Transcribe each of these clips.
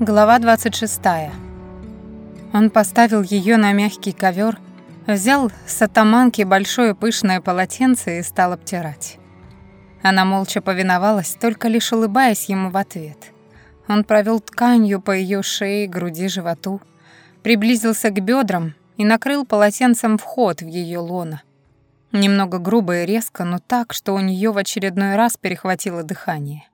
Глава 26. Он поставил ее на мягкий ковер, взял с атаманки большое пышное полотенце и стал обтирать. Она молча повиновалась, только лишь улыбаясь ему в ответ. Он провел тканью по ее шее, груди, животу, приблизился к бедрам и накрыл полотенцем вход в ее лоно. Немного грубо и резко, но так, что у нее в очередной раз перехватило дыхание.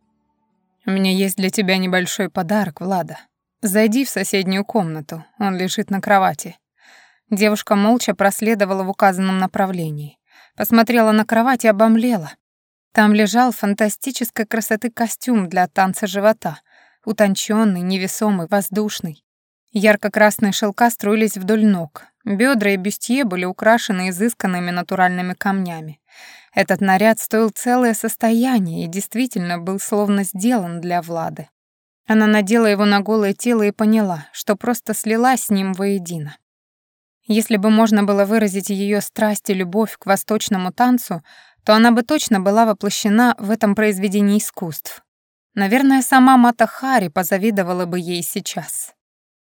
«У меня есть для тебя небольшой подарок, Влада. Зайди в соседнюю комнату, он лежит на кровати». Девушка молча проследовала в указанном направлении. Посмотрела на кровать и обомлела. Там лежал фантастической красоты костюм для танца живота, утонченный, невесомый, воздушный. Ярко-красные шелка струились вдоль ног. Бедра и бюстье были украшены изысканными натуральными камнями. Этот наряд стоил целое состояние и действительно был словно сделан для Влады. Она надела его на голое тело и поняла, что просто слилась с ним воедино. Если бы можно было выразить ее страсть и любовь к восточному танцу, то она бы точно была воплощена в этом произведении искусств. Наверное, сама Мата Хари позавидовала бы ей сейчас.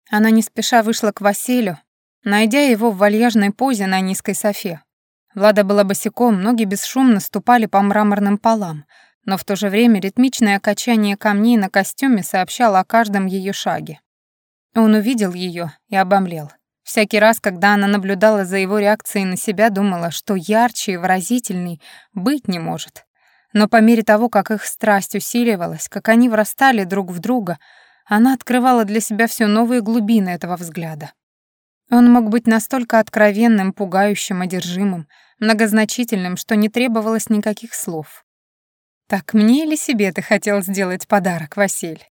Она не спеша вышла к Василию, найдя его в вальяжной позе на низкой софе, Влада была босиком, ноги бесшумно ступали по мраморным полам, но в то же время ритмичное качание камней на костюме сообщало о каждом ее шаге. Он увидел ее и обомлел. Всякий раз, когда она наблюдала за его реакцией на себя, думала, что ярче и выразительней быть не может. Но по мере того, как их страсть усиливалась, как они врастали друг в друга, она открывала для себя все новые глубины этого взгляда. Он мог быть настолько откровенным, пугающим, одержимым, многозначительным, что не требовалось никаких слов. «Так мне или себе ты хотел сделать подарок, Василь?»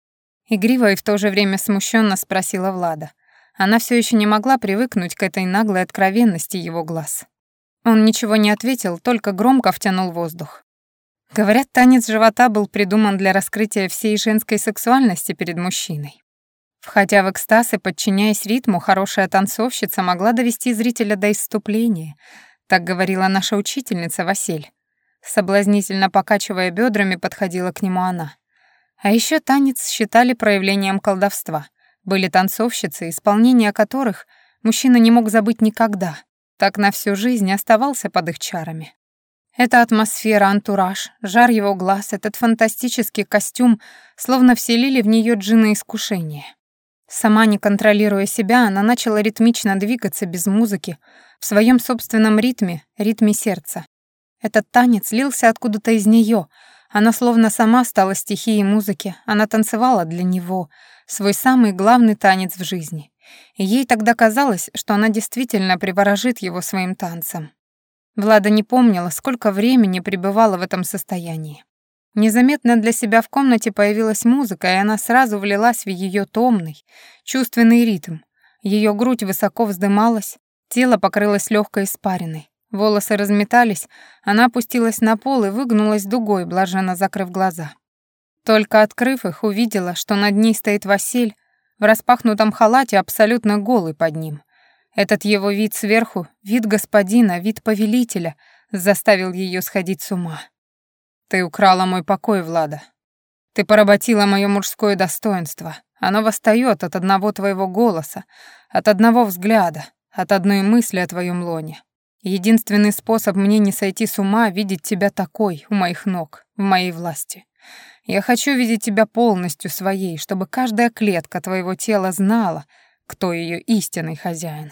Игриво и в то же время смущенно спросила Влада. Она все еще не могла привыкнуть к этой наглой откровенности его глаз. Он ничего не ответил, только громко втянул воздух. Говорят, танец живота был придуман для раскрытия всей женской сексуальности перед мужчиной. Входя в экстаз и подчиняясь ритму, хорошая танцовщица могла довести зрителя до исступления. Так говорила наша учительница Василь. Соблазнительно покачивая бедрами, подходила к нему она. А еще танец считали проявлением колдовства. Были танцовщицы, исполнение которых мужчина не мог забыть никогда. Так на всю жизнь оставался под их чарами. Эта атмосфера, антураж, жар его глаз, этот фантастический костюм словно вселили в нее джина искушения. Сама не контролируя себя, она начала ритмично двигаться без музыки, в своем собственном ритме, ритме сердца. Этот танец лился откуда-то из нее. Она словно сама стала стихией музыки, она танцевала для него, свой самый главный танец в жизни. И ей тогда казалось, что она действительно приворожит его своим танцем. Влада не помнила, сколько времени пребывала в этом состоянии. Незаметно для себя в комнате появилась музыка, и она сразу влилась в ее томный, чувственный ритм. Ее грудь высоко вздымалась, тело покрылось легкой испариной. Волосы разметались, она опустилась на пол и выгнулась дугой, блаженно закрыв глаза. Только открыв их, увидела, что над ней стоит Василь в распахнутом халате, абсолютно голый под ним. Этот его вид сверху, вид господина, вид повелителя, заставил ее сходить с ума. Ты украла мой покой, Влада. Ты поработила мое мужское достоинство. Оно восстает от одного твоего голоса, от одного взгляда, от одной мысли о твоем лоне. Единственный способ мне не сойти с ума — видеть тебя такой, у моих ног, в моей власти. Я хочу видеть тебя полностью своей, чтобы каждая клетка твоего тела знала, кто ее истинный хозяин.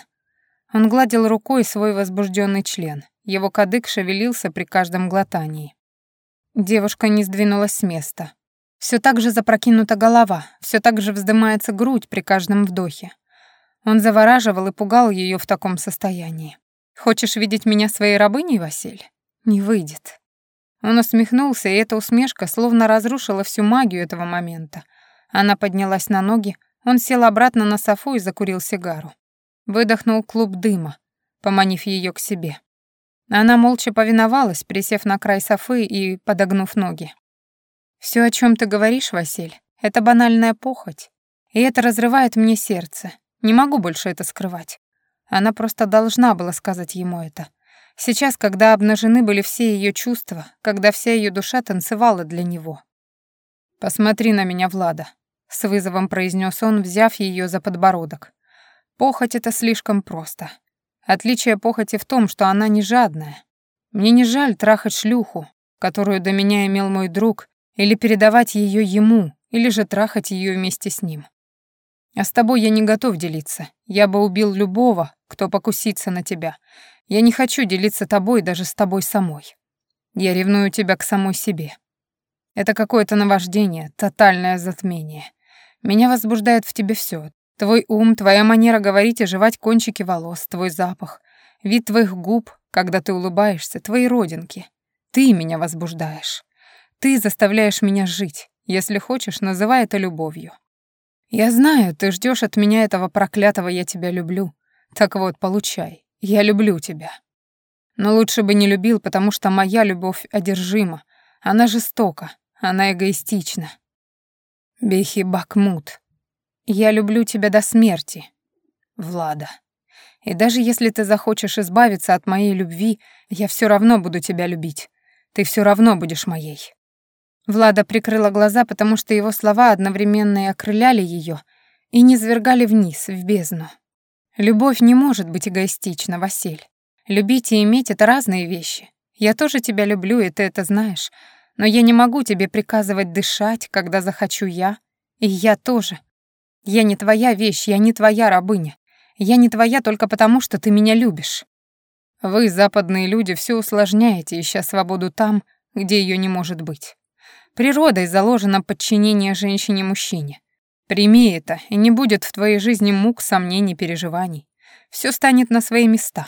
Он гладил рукой свой возбужденный член. Его кадык шевелился при каждом глотании. Девушка не сдвинулась с места. Все так же запрокинута голова, все так же вздымается грудь при каждом вдохе. Он завораживал и пугал ее в таком состоянии. «Хочешь видеть меня своей рабыней, Василь? Не выйдет». Он усмехнулся, и эта усмешка словно разрушила всю магию этого момента. Она поднялась на ноги, он сел обратно на софу и закурил сигару. Выдохнул клуб дыма, поманив ее к себе. Она молча повиновалась, присев на край софы и подогнув ноги. Все, о чем ты говоришь, Василь, это банальная похоть. И это разрывает мне сердце. Не могу больше это скрывать. Она просто должна была сказать ему это. Сейчас, когда обнажены были все ее чувства, когда вся ее душа танцевала для него. «Посмотри на меня, Влада. с вызовом произнес он, взяв ее за подбородок. Похоть — это слишком просто. Отличие похоти в том, что она не жадная. Мне не жаль трахать шлюху, которую до меня имел мой друг, или передавать ее ему, или же трахать ее вместе с ним. А с тобой я не готов делиться. Я бы убил любого, кто покусится на тебя. Я не хочу делиться тобой даже с тобой самой. Я ревную тебя к самой себе. Это какое-то наваждение, тотальное затмение. Меня возбуждает в тебе все: Твой ум, твоя манера говорить и жевать кончики волос, твой запах, вид твоих губ, когда ты улыбаешься, твои родинки. Ты меня возбуждаешь. Ты заставляешь меня жить. Если хочешь, называй это любовью. Я знаю, ты ждешь от меня этого проклятого «я тебя люблю». Так вот, получай. Я люблю тебя. Но лучше бы не любил, потому что моя любовь одержима. Она жестока, она эгоистична. Бехи Бакмут. Я люблю тебя до смерти. Влада. И даже если ты захочешь избавиться от моей любви, я все равно буду тебя любить. Ты все равно будешь моей. Влада прикрыла глаза, потому что его слова одновременно и окрыляли ее, и не свергали вниз, в бездну. Любовь не может быть эгоистична, Василь. Любить и иметь — это разные вещи. Я тоже тебя люблю, и ты это знаешь. Но я не могу тебе приказывать дышать, когда захочу я. И я тоже. Я не твоя вещь, я не твоя рабыня. Я не твоя только потому, что ты меня любишь. Вы, западные люди, все усложняете, ища свободу там, где ее не может быть. Природой заложено подчинение женщине-мужчине. Прими это, и не будет в твоей жизни мук, сомнений, переживаний. Все станет на свои места.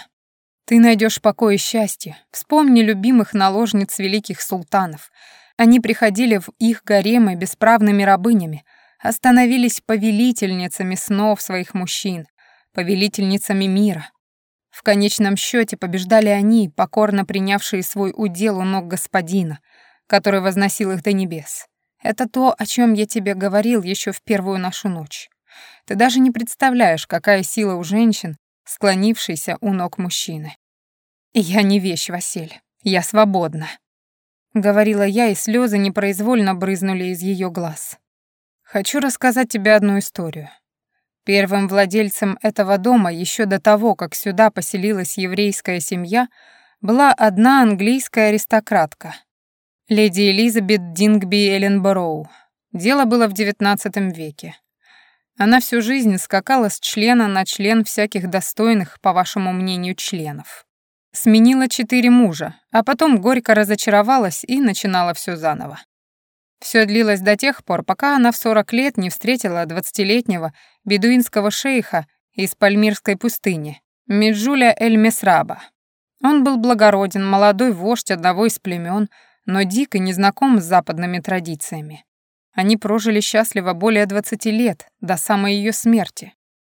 Ты найдешь покой и счастье. Вспомни любимых наложниц великих султанов. Они приходили в их гаремы бесправными рабынями, остановились повелительницами снов своих мужчин, повелительницами мира. В конечном счете побеждали они, покорно принявшие свой удел у ног господина, который возносил их до небес. Это то, о чем я тебе говорил еще в первую нашу ночь. Ты даже не представляешь, какая сила у женщин, склонившийся у ног мужчины. «Я не вещь, Василь, я свободна», — говорила я, и слезы непроизвольно брызнули из ее глаз. «Хочу рассказать тебе одну историю. Первым владельцем этого дома еще до того, как сюда поселилась еврейская семья, была одна английская аристократка, леди Элизабет Дингби Элленбороу. Дело было в XIX веке. Она всю жизнь скакала с члена на член всяких достойных, по вашему мнению, членов. Сменила четыре мужа, а потом горько разочаровалась и начинала все заново. Все длилось до тех пор, пока она в 40 лет не встретила 20-летнего бедуинского шейха из Пальмирской пустыни, Меджуля Эль-Месраба. Он был благороден, молодой вождь одного из племен, но дико не знаком с западными традициями. Они прожили счастливо более 20 лет, до самой ее смерти.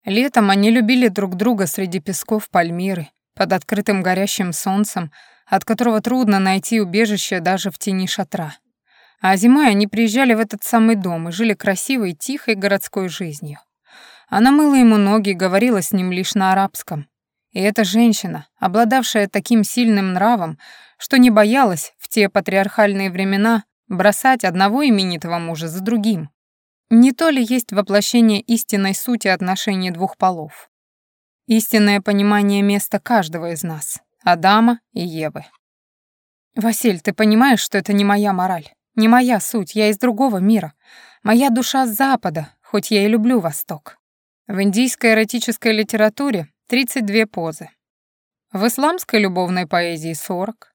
Летом они любили друг друга среди песков Пальмиры, под открытым горящим солнцем, от которого трудно найти убежище даже в тени шатра. А зимой они приезжали в этот самый дом и жили красивой, тихой городской жизнью. Она мыла ему ноги и говорила с ним лишь на арабском. И эта женщина, обладавшая таким сильным нравом, что не боялась в те патриархальные времена бросать одного именитого мужа за другим. Не то ли есть воплощение истинной сути отношений двух полов? Истинное понимание места каждого из нас, Адама и Евы. «Василь, ты понимаешь, что это не моя мораль, не моя суть, я из другого мира. Моя душа с Запада, хоть я и люблю Восток. В индийской эротической литературе 32 позы. В исламской любовной поэзии 40,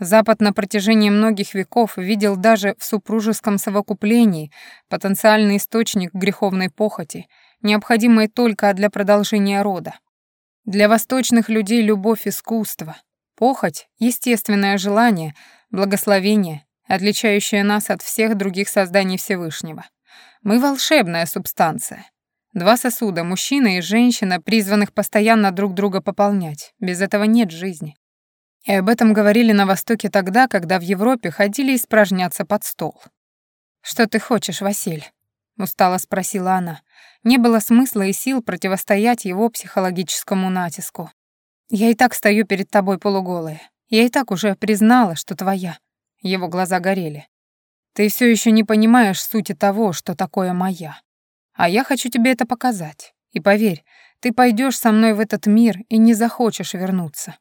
Запад на протяжении многих веков видел даже в супружеском совокуплении потенциальный источник греховной похоти, необходимой только для продолжения рода. Для восточных людей любовь — искусство, похоть — естественное желание, благословение, отличающее нас от всех других созданий Всевышнего. Мы — волшебная субстанция. Два сосуда, мужчина и женщина, призванных постоянно друг друга пополнять. Без этого нет жизни. И об этом говорили на Востоке тогда, когда в Европе ходили испражняться под стол. «Что ты хочешь, Василь?» — устало спросила она. Не было смысла и сил противостоять его психологическому натиску. «Я и так стою перед тобой полуголая. Я и так уже признала, что твоя». Его глаза горели. «Ты все еще не понимаешь сути того, что такое моя. А я хочу тебе это показать. И поверь, ты пойдешь со мной в этот мир и не захочешь вернуться.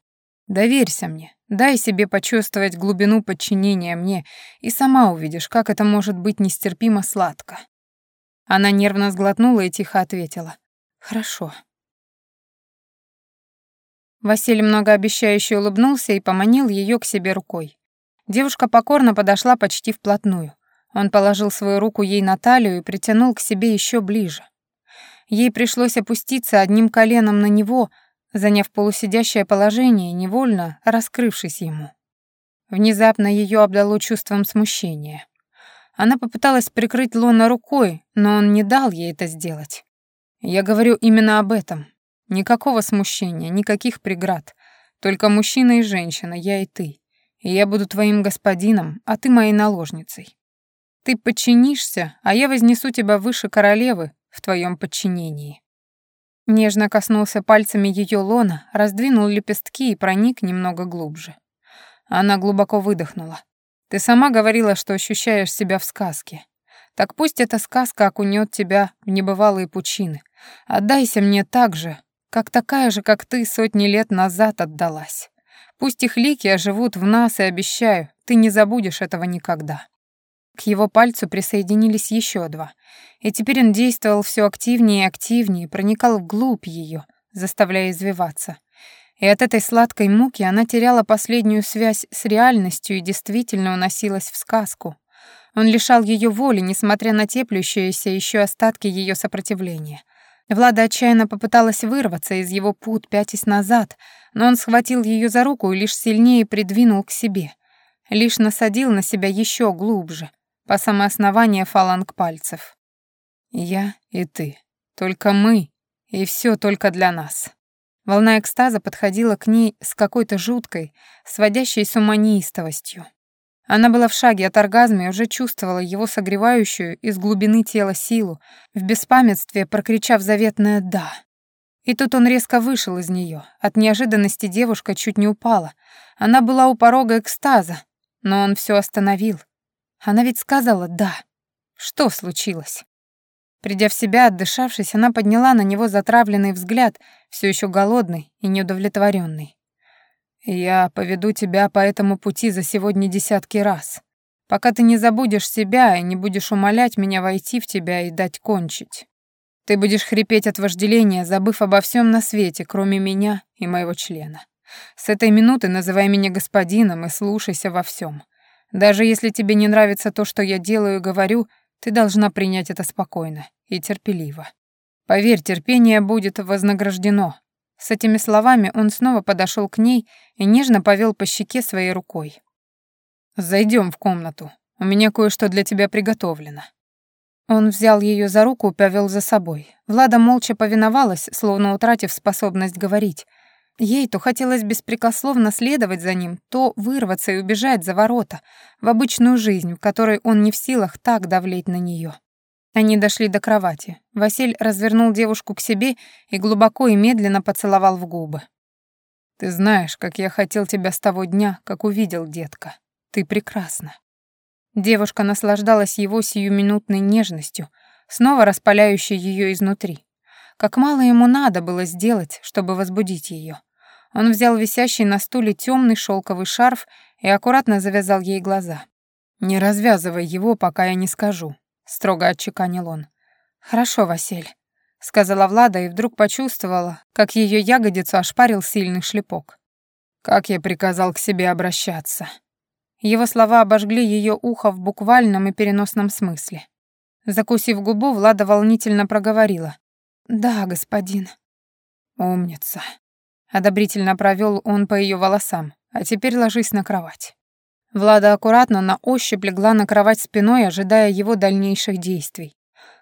Доверься мне, дай себе почувствовать глубину подчинения мне, и сама увидишь, как это может быть нестерпимо сладко». Она нервно сглотнула и тихо ответила. «Хорошо». Василий многообещающе улыбнулся и поманил ее к себе рукой. Девушка покорно подошла почти вплотную. Он положил свою руку ей на талию и притянул к себе еще ближе. Ей пришлось опуститься одним коленом на него, заняв полусидящее положение, невольно раскрывшись ему. Внезапно ее обдало чувством смущения. Она попыталась прикрыть Лона рукой, но он не дал ей это сделать. Я говорю именно об этом. Никакого смущения, никаких преград. Только мужчина и женщина, я и ты. Я буду твоим господином, а ты моей наложницей. Ты подчинишься, а я вознесу тебя выше королевы в твоем подчинении. Нежно коснулся пальцами ее лона, раздвинул лепестки и проник немного глубже. Она глубоко выдохнула. Ты сама говорила, что ощущаешь себя в сказке. Так пусть эта сказка окунет тебя в небывалые пучины. Отдайся мне так же, как такая же, как ты сотни лет назад отдалась. Пусть их лики оживут в нас, и обещаю, ты не забудешь этого никогда. К его пальцу присоединились еще два, и теперь он действовал все активнее и активнее, проникал вглубь ее, заставляя извиваться. И от этой сладкой муки она теряла последнюю связь с реальностью и действительно уносилась в сказку. Он лишал ее воли, несмотря на теплющиеся еще остатки ее сопротивления. Влада отчаянно попыталась вырваться из его пут, пятясь назад, но он схватил ее за руку и лишь сильнее придвинул к себе. Лишь насадил на себя еще глубже, по самое основание фаланг пальцев. «Я и ты. Только мы. И все только для нас». Волна экстаза подходила к ней с какой-то жуткой, сводящей с ума неистовостью. Она была в шаге от оргазма и уже чувствовала его согревающую из глубины тела силу, в беспамятстве прокричав заветное «да». И тут он резко вышел из нее. От неожиданности девушка чуть не упала. Она была у порога экстаза, но он все остановил. Она ведь сказала «да». Что случилось? Придя в себя, отдышавшись, она подняла на него затравленный взгляд, все еще голодный и неудовлетворенный. Я поведу тебя по этому пути за сегодня десятки раз, пока ты не забудешь себя и не будешь умолять меня войти в тебя и дать кончить. Ты будешь хрипеть от вожделения, забыв обо всем на свете, кроме меня и моего члена. С этой минуты называй меня господином и слушайся во всем. Даже если тебе не нравится то, что я делаю и говорю, ты должна принять это спокойно и терпеливо. Поверь, терпение будет вознаграждено, с этими словами он снова подошел к ней и нежно повел по щеке своей рукой. Зайдем в комнату. У меня кое-что для тебя приготовлено». Он взял ее за руку и повел за собой. Влада молча повиновалась, словно утратив способность говорить. Ей то хотелось беспрекословно следовать за ним, то вырваться и убежать за ворота, в обычную жизнь, в которой он не в силах так давлеть на нее. Они дошли до кровати. Василь развернул девушку к себе и глубоко и медленно поцеловал в губы. «Ты знаешь, как я хотел тебя с того дня, как увидел, детка. Ты прекрасна». Девушка наслаждалась его сиюминутной нежностью, снова распаляющей ее изнутри. Как мало ему надо было сделать, чтобы возбудить ее. Он взял висящий на стуле темный шелковый шарф и аккуратно завязал ей глаза. «Не развязывай его, пока я не скажу строго отчеканил он. Хорошо, Василь, сказала Влада и вдруг почувствовала, как ее ягодицу ошпарил сильный шлепок. Как я приказал к себе обращаться. Его слова обожгли ее ухо в буквальном и переносном смысле. Закусив губу, Влада волнительно проговорила: "Да, господин". Умница. Одобрительно провел он по ее волосам. А теперь ложись на кровать. Влада аккуратно на ощупь легла на кровать спиной, ожидая его дальнейших действий.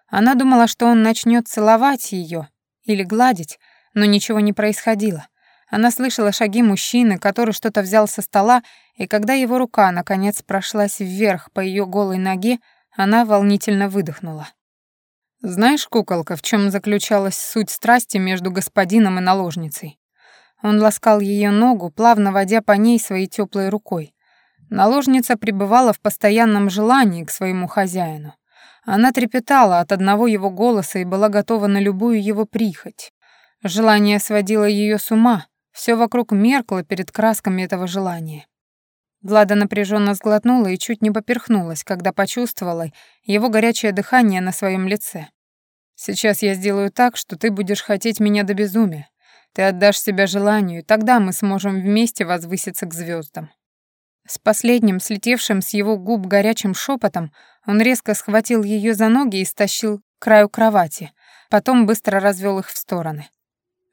Она думала, что он начнет целовать ее или гладить, но ничего не происходило. Она слышала шаги мужчины, который что-то взял со стола, и когда его рука, наконец, прошлась вверх по ее голой ноге, она волнительно выдохнула. «Знаешь, куколка, в чем заключалась суть страсти между господином и наложницей?» Он ласкал ее ногу, плавно водя по ней своей теплой рукой. Наложница пребывала в постоянном желании к своему хозяину. Она трепетала от одного его голоса и была готова на любую его прихоть. Желание сводило ее с ума, все вокруг меркло перед красками этого желания. Влада напряженно сглотнула и чуть не поперхнулась, когда почувствовала его горячее дыхание на своем лице. «Сейчас я сделаю так, что ты будешь хотеть меня до безумия. Ты отдашь себя желанию, и тогда мы сможем вместе возвыситься к звездам. С последним, слетевшим с его губ горячим шепотом, он резко схватил ее за ноги и стащил к краю кровати, потом быстро развел их в стороны.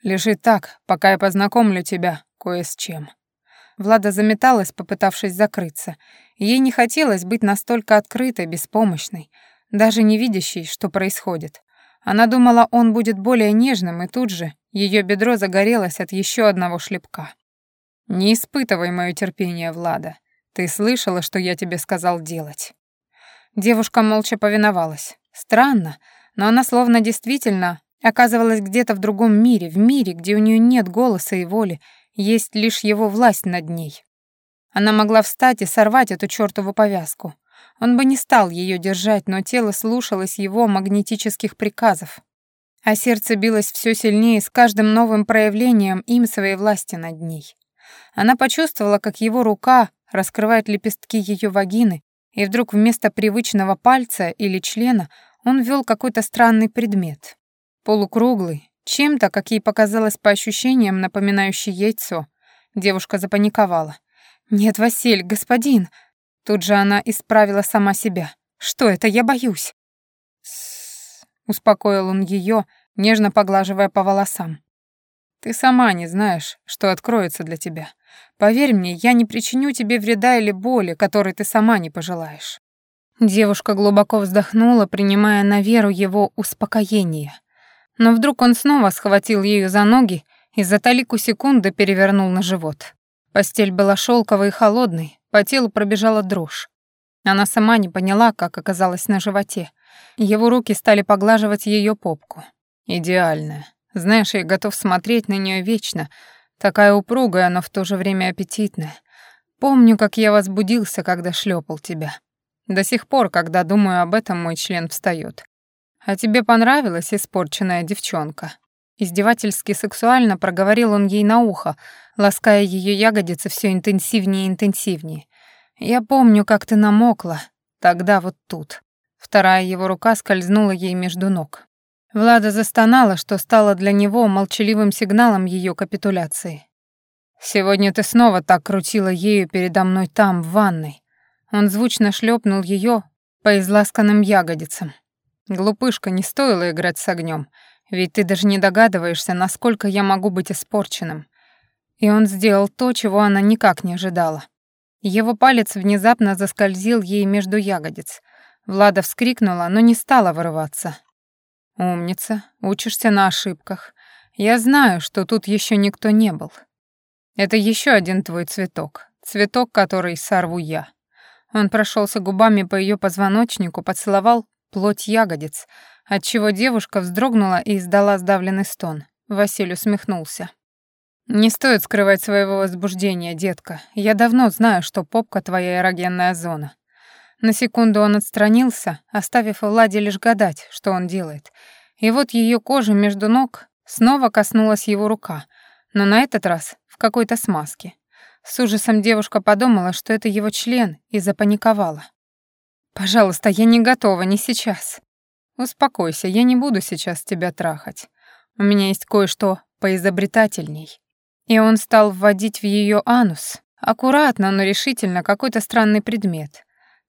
«Лежи так, пока я познакомлю тебя кое с чем». Влада заметалась, попытавшись закрыться. Ей не хотелось быть настолько открытой, беспомощной, даже не видящей, что происходит. Она думала, он будет более нежным, и тут же ее бедро загорелось от еще одного шлепка. «Не испытывай мое терпение, Влада. Ты слышала, что я тебе сказал делать?» Девушка молча повиновалась. Странно, но она словно действительно оказывалась где-то в другом мире, в мире, где у нее нет голоса и воли, есть лишь его власть над ней. Она могла встать и сорвать эту чёртову повязку. Он бы не стал ее держать, но тело слушалось его магнетических приказов. А сердце билось все сильнее с каждым новым проявлением им своей власти над ней. Она почувствовала, как его рука раскрывает лепестки ее вагины, и вдруг вместо привычного пальца или члена он ввел какой-то странный предмет. Полукруглый, чем-то, как ей показалось по ощущениям, напоминающий яйцо. Девушка запаниковала. «Нет, Василь, господин!» Тут же она исправила сама себя. «Что это? Я боюсь!» «С-с-с», успокоил он ее, нежно поглаживая по волосам. Ты сама не знаешь, что откроется для тебя. Поверь мне, я не причиню тебе вреда или боли, которой ты сама не пожелаешь». Девушка глубоко вздохнула, принимая на веру его успокоение. Но вдруг он снова схватил ее за ноги и за талику секунды перевернул на живот. Постель была шелковой и холодной, по телу пробежала дрожь. Она сама не поняла, как оказалась на животе. Его руки стали поглаживать ее попку. Идеальная, знаешь, я готов смотреть на нее вечно, такая упругая, но в то же время аппетитная. Помню, как я возбудился, когда шлепал тебя. До сих пор, когда думаю об этом, мой член встает. А тебе понравилась испорченная девчонка? Издевательски сексуально проговорил он ей на ухо, лаская ее ягодицы все интенсивнее и интенсивнее. Я помню, как ты намокла, тогда вот тут. Вторая его рука скользнула ей между ног. Влада застонала, что стало для него молчаливым сигналом ее капитуляции. «Сегодня ты снова так крутила ею передо мной там, в ванной». Он звучно шлепнул ее по изласканным ягодицам. «Глупышка, не стоило играть с огнем, ведь ты даже не догадываешься, насколько я могу быть испорченным». И он сделал то, чего она никак не ожидала. Его палец внезапно заскользил ей между ягодиц. Влада вскрикнула, но не стала вырываться. «Умница, учишься на ошибках. Я знаю, что тут еще никто не был. Это еще один твой цветок, цветок, который сорву я». Он прошелся губами по ее позвоночнику, поцеловал плоть ягодиц, отчего девушка вздрогнула и издала сдавленный стон. Василий усмехнулся. «Не стоит скрывать своего возбуждения, детка. Я давно знаю, что попка твоя эрогенная зона. На секунду он отстранился, оставив Владе лишь гадать, что он делает. И вот ее кожа между ног снова коснулась его рука, но на этот раз в какой-то смазке. С ужасом девушка подумала, что это его член, и запаниковала. «Пожалуйста, я не готова, не сейчас». «Успокойся, я не буду сейчас тебя трахать. У меня есть кое-что поизобретательней». И он стал вводить в ее анус, аккуратно, но решительно, какой-то странный предмет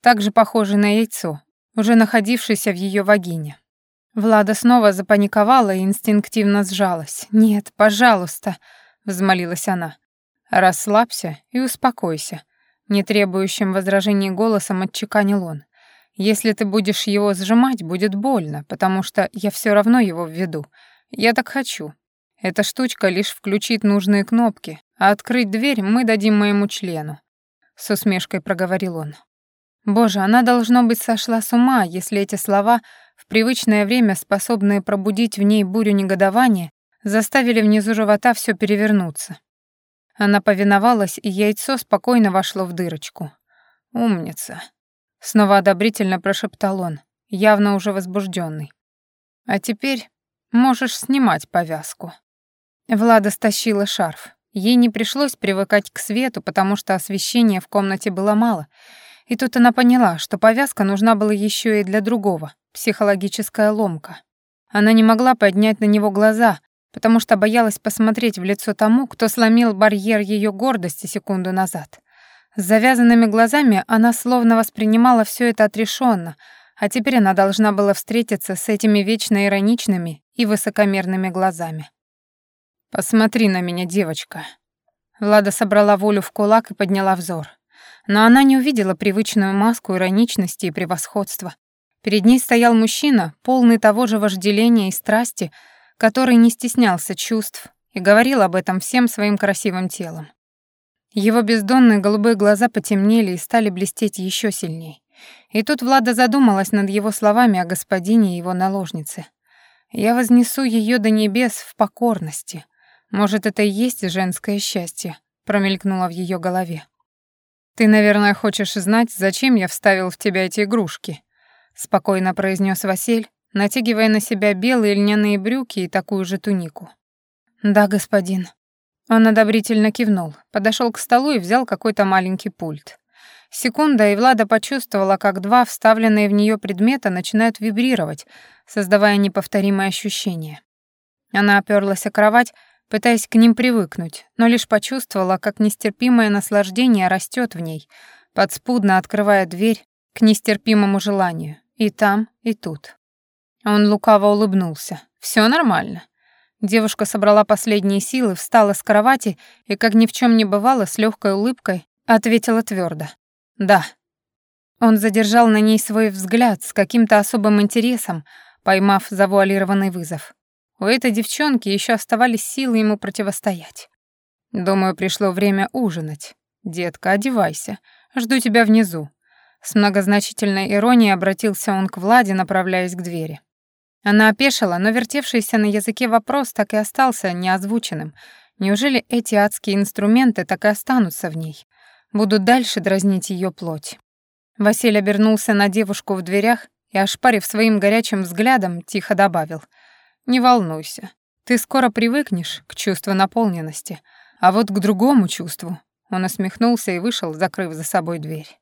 также похожий на яйцо, уже находившееся в ее вагине. Влада снова запаниковала и инстинктивно сжалась. «Нет, пожалуйста», — взмолилась она. «Расслабься и успокойся», — не требующим возражений голосом отчеканил он. «Если ты будешь его сжимать, будет больно, потому что я все равно его введу. Я так хочу. Эта штучка лишь включит нужные кнопки, а открыть дверь мы дадим моему члену», — с усмешкой проговорил он. Боже, она, должно быть, сошла с ума, если эти слова, в привычное время способные пробудить в ней бурю негодования, заставили внизу живота все перевернуться. Она повиновалась, и яйцо спокойно вошло в дырочку. «Умница», — снова одобрительно прошептал он. явно уже возбужденный. «А теперь можешь снимать повязку». Влада стащила шарф. Ей не пришлось привыкать к свету, потому что освещения в комнате было мало. И тут она поняла, что повязка нужна была еще и для другого — психологическая ломка. Она не могла поднять на него глаза, потому что боялась посмотреть в лицо тому, кто сломил барьер ее гордости секунду назад. С завязанными глазами она словно воспринимала все это отрешенно, а теперь она должна была встретиться с этими вечно ироничными и высокомерными глазами. «Посмотри на меня, девочка». Влада собрала волю в кулак и подняла взор. Но она не увидела привычную маску ироничности и превосходства. Перед ней стоял мужчина, полный того же вожделения и страсти, который не стеснялся чувств и говорил об этом всем своим красивым телом. Его бездонные голубые глаза потемнели и стали блестеть еще сильней. И тут Влада задумалась над его словами о господине и его наложнице. «Я вознесу ее до небес в покорности», может, это и есть женское счастье, промелькнуло в ее голове. Ты, наверное, хочешь знать, зачем я вставил в тебя эти игрушки, спокойно произнес Василь, натягивая на себя белые льняные брюки и такую же тунику. Да, господин. Он одобрительно кивнул, подошел к столу и взял какой-то маленький пульт. Секунда, и Влада почувствовала, как два вставленные в нее предмета начинают вибрировать, создавая неповторимое ощущение. Она оперлась о кровать, пытаясь к ним привыкнуть, но лишь почувствовала, как нестерпимое наслаждение растет в ней, подспудно открывая дверь к нестерпимому желанию. И там, и тут. Он лукаво улыбнулся. Все нормально. Девушка собрала последние силы, встала с кровати и, как ни в чем не бывало, с легкой улыбкой ответила твердо: «Да». Он задержал на ней свой взгляд с каким-то особым интересом, поймав завуалированный вызов. У этой девчонки еще оставались силы ему противостоять. Думаю, пришло время ужинать. Детка, одевайся. Жду тебя внизу. С многозначительной иронией обратился он к Владе, направляясь к двери. Она опешила, но вертевшийся на языке вопрос так и остался неозвученным. Неужели эти адские инструменты так и останутся в ней? Будут дальше дразнить ее плоть. Василий обернулся на девушку в дверях и, ошпарив своим горячим взглядом, тихо добавил — не волнуйся. Ты скоро привыкнешь к чувству наполненности, а вот к другому чувству. Он усмехнулся и вышел, закрыв за собой дверь.